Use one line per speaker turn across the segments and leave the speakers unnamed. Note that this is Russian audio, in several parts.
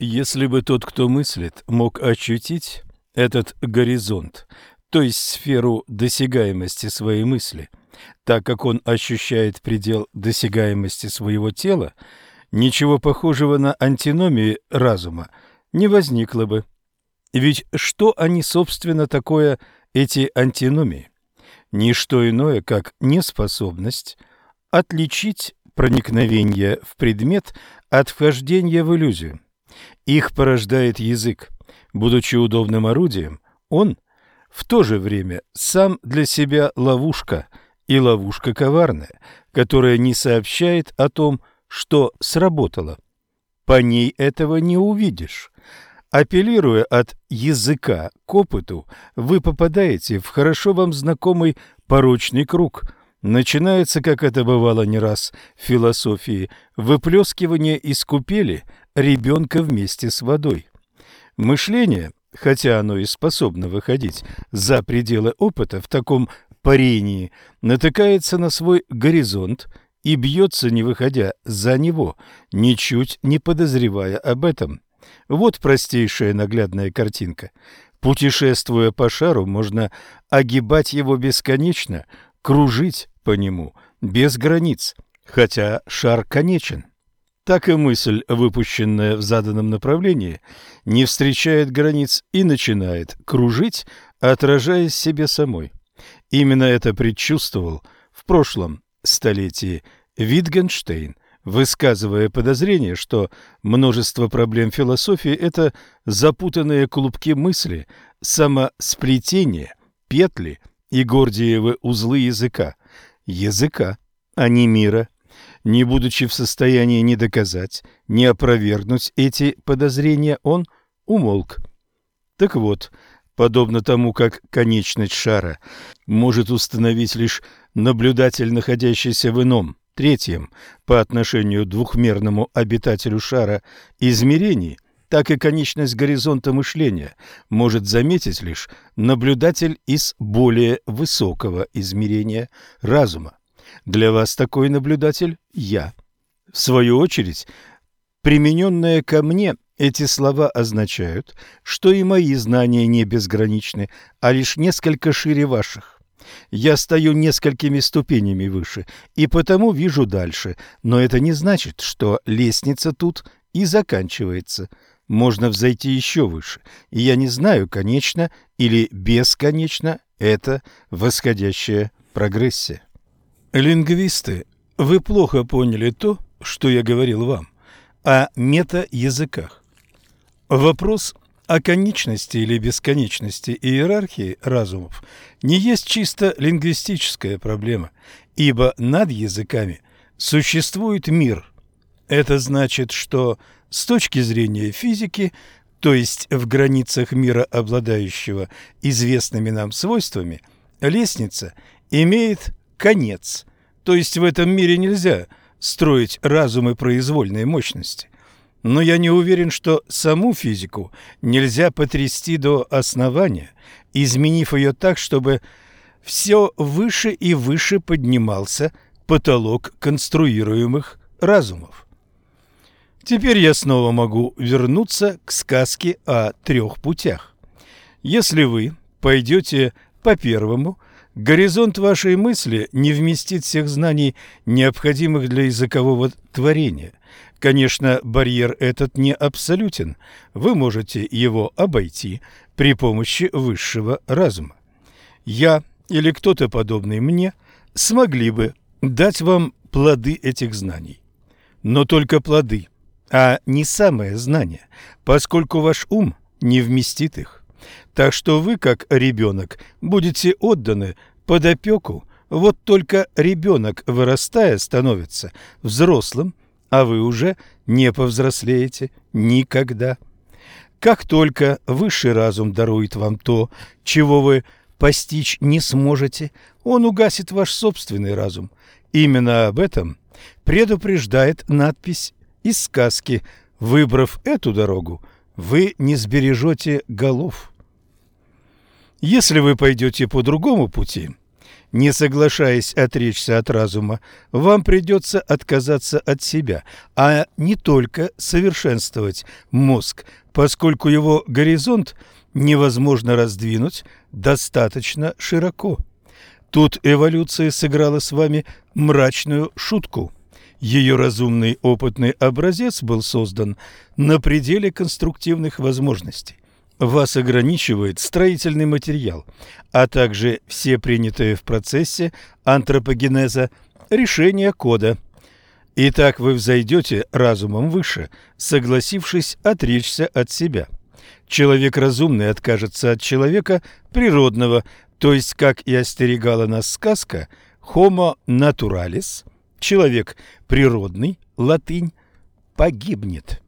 Если бы тот, кто мыслит, мог ощутить этот горизонт, то есть сферу досягаемости своей мысли, так как он ощущает предел досягаемости своего тела, ничего похожего на антиномии разума не возникло бы. Ведь что они, собственно, такое, эти антиномии? Ничто иное, как неспособность отличить проникновение в предмет от вхождения в иллюзию. Их порождает язык. Будучи удобным орудием, он в то же время сам для себя ловушка, и ловушка коварная, которая не сообщает о том, что сработало. По ней этого не увидишь. Апеллируя от языка к опыту, вы попадаете в хорошо вам знакомый порочный круг. Начинается, как это бывало не раз в философии, выплескивание из купели ребенка вместе с водой. Мышление, хотя оно и способно выходить за пределы опыта в таком парении, натыкается на свой горизонт и бьется, не выходя за него, ничуть не подозревая об этом. Вот простейшая наглядная картинка. Путешествуя по шару, можно огибать его бесконечно, кружить по нему без границ, хотя шар конечен. Так и мысль, выпущенная в заданном направлении, не встречает границ и начинает кружить, отражаясь себе самой. Именно это предчувствовал в прошлом столетии Витгенштейн, высказывая подозрение, что множество проблем философии – это запутанные клубки мысли, самосплетение, петли и гордиевы узлы языка. Языка, а не мира. Не будучи в состоянии ни доказать, ни опровергнуть эти подозрения, он умолк. Так вот, подобно тому, как конечность шара может установить лишь наблюдатель, находящийся в ином – третьем по отношению к двухмерному обитателю шара измерений, так и конечность горизонта мышления может заметить лишь наблюдатель из более высокого измерения разума. Для вас такой наблюдатель – я. В свою очередь, примененные ко мне эти слова означают, что и мои знания не безграничны, а лишь несколько шире ваших. Я стою несколькими ступенями выше и потому вижу дальше, но это не значит, что лестница тут и заканчивается. Можно взойти еще выше, и я не знаю, конечно или бесконечно это восходящая прогрессия. Лингвисты, вы плохо поняли то, что я говорил вам о мета-языках. Вопрос о конечности или бесконечности иерархии разумов не есть чисто лингвистическая проблема, ибо над языками существует мир. Это значит, что с точки зрения физики, то есть в границах мира, обладающего известными нам свойствами, лестница имеет конец, то есть в этом мире нельзя строить разумы произвольной мощности но я не уверен, что саму физику нельзя потрясти до основания, изменив ее так, чтобы все выше и выше поднимался потолок конструируемых разумов. Теперь я снова могу вернуться к сказке о трех путях. Если вы пойдете по первому, горизонт вашей мысли не вместит всех знаний, необходимых для языкового творения – Конечно, барьер этот не абсолютен. Вы можете его обойти при помощи высшего разума. Я или кто-то подобный мне смогли бы дать вам плоды этих знаний. Но только плоды, а не самое знание, поскольку ваш ум не вместит их. Так что вы, как ребенок, будете отданы под опеку. Вот только ребенок, вырастая, становится взрослым, а вы уже не повзрослеете никогда. Как только высший разум дарует вам то, чего вы постичь не сможете, он угасит ваш собственный разум. Именно об этом предупреждает надпись из сказки «Выбрав эту дорогу, вы не сбережете голов». Если вы пойдете по другому пути, не соглашаясь отречься от разума, вам придется отказаться от себя, а не только совершенствовать мозг, поскольку его горизонт невозможно раздвинуть достаточно широко. Тут эволюция сыграла с вами мрачную шутку. Ее разумный опытный образец был создан на пределе конструктивных возможностей. Вас ограничивает строительный материал, а также все принятые в процессе антропогенеза решения кода. Итак, вы взойдете разумом выше, согласившись отречься от себя. Человек разумный откажется от человека природного, то есть, как и остерегала нас сказка, homo naturalis, человек природный, латынь, погибнет.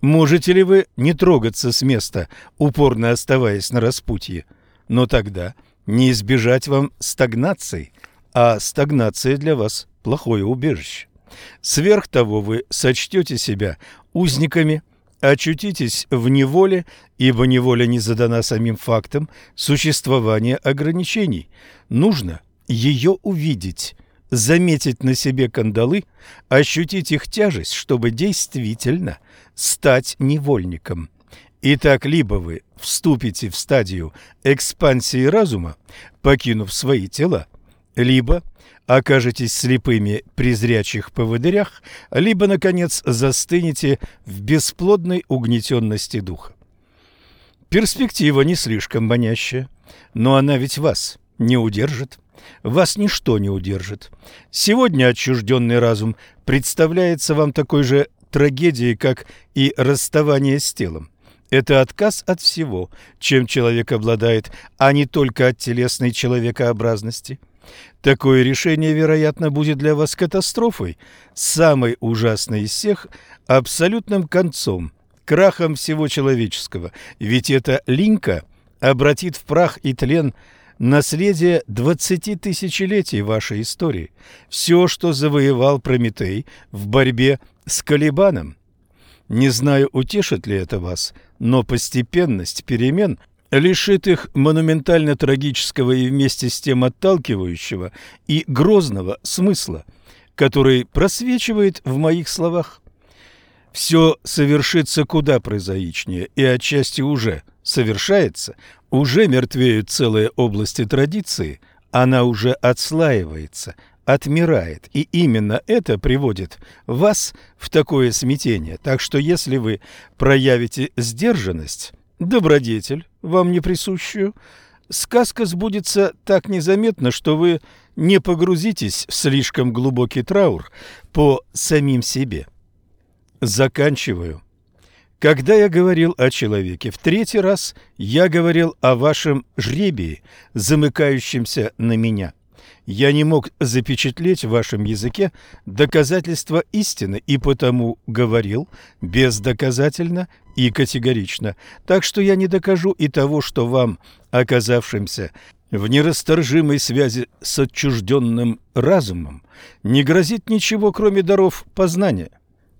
Можете ли вы не трогаться с места, упорно оставаясь на распутье? Но тогда не избежать вам стагнации, а стагнация для вас – плохое убежище. Сверх того вы сочтете себя узниками, очутитесь в неволе, ибо неволя не задана самим фактом существования ограничений. Нужно ее увидеть, заметить на себе кандалы, ощутить их тяжесть, чтобы действительно стать невольником. Итак, либо вы вступите в стадию экспансии разума, покинув свои тела, либо окажетесь слепыми при зрячих поводырях, либо, наконец, застынете в бесплодной угнетенности духа. Перспектива не слишком манящая, но она ведь вас не удержит. Вас ничто не удержит. Сегодня отчужденный разум представляется вам такой же трагедией, как и расставание с телом. Это отказ от всего, чем человек обладает, а не только от телесной человекообразности. Такое решение, вероятно, будет для вас катастрофой, самой ужасной из всех, абсолютным концом, крахом всего человеческого, ведь эта линька обратит в прах и тлен – наследие двадцати тысячелетий вашей истории, все, что завоевал Прометей в борьбе с Калибаном. Не знаю, утешит ли это вас, но постепенность перемен лишит их монументально-трагического и вместе с тем отталкивающего и грозного смысла, который просвечивает в моих словах. Все совершится куда прозаичнее и отчасти уже совершается, уже мертвеют целые области традиции, она уже отслаивается, отмирает, и именно это приводит вас в такое смятение. Так что если вы проявите сдержанность, добродетель, вам не присущую, сказка сбудется так незаметно, что вы не погрузитесь в слишком глубокий траур по самим себе. Заканчиваю когда я говорил о человеке в третий раз, я говорил о вашем жребии, замыкающемся на меня. Я не мог запечатлеть в вашем языке доказательства истины и потому говорил бездоказательно и категорично. Так что я не докажу и того, что вам, оказавшимся в нерасторжимой связи с отчужденным разумом, не грозит ничего, кроме даров познания.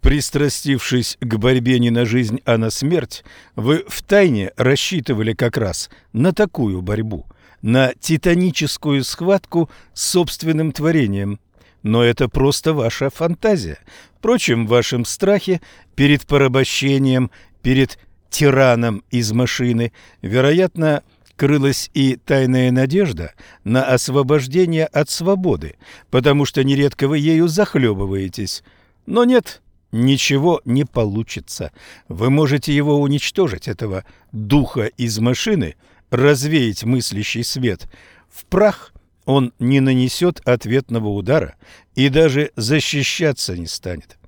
Пристрастившись к борьбе не на жизнь, а на смерть, вы втайне рассчитывали как раз на такую борьбу, на титаническую схватку с собственным творением. Но это просто ваша фантазия. Впрочем, в вашем страхе перед порабощением, перед тираном из машины, вероятно, крылась и тайная надежда на освобождение от свободы, потому что нередко вы ею захлебываетесь. Но нет, ничего не получится. Вы можете его уничтожить, этого духа из машины, развеять мыслящий свет. В прах он не нанесет ответного удара и даже защищаться не станет.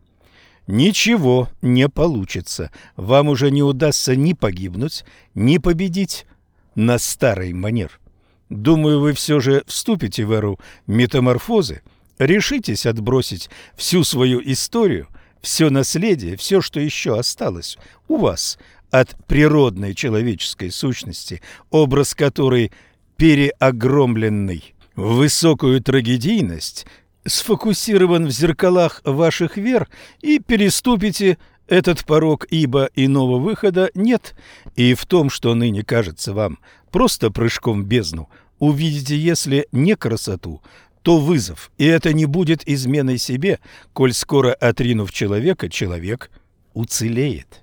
Ничего не получится. Вам уже не удастся ни погибнуть, ни победить на старый манер. Думаю, вы все же вступите в эру метаморфозы, решитесь отбросить всю свою историю – все наследие, все, что еще осталось у вас от природной человеческой сущности, образ которой переогромленный в высокую трагедийность, сфокусирован в зеркалах ваших вер и переступите этот порог, ибо иного выхода нет, и в том, что ныне кажется вам просто прыжком в бездну, увидите, если не красоту, то вызов, и это не будет изменой себе, коль скоро отринув человека, человек уцелеет.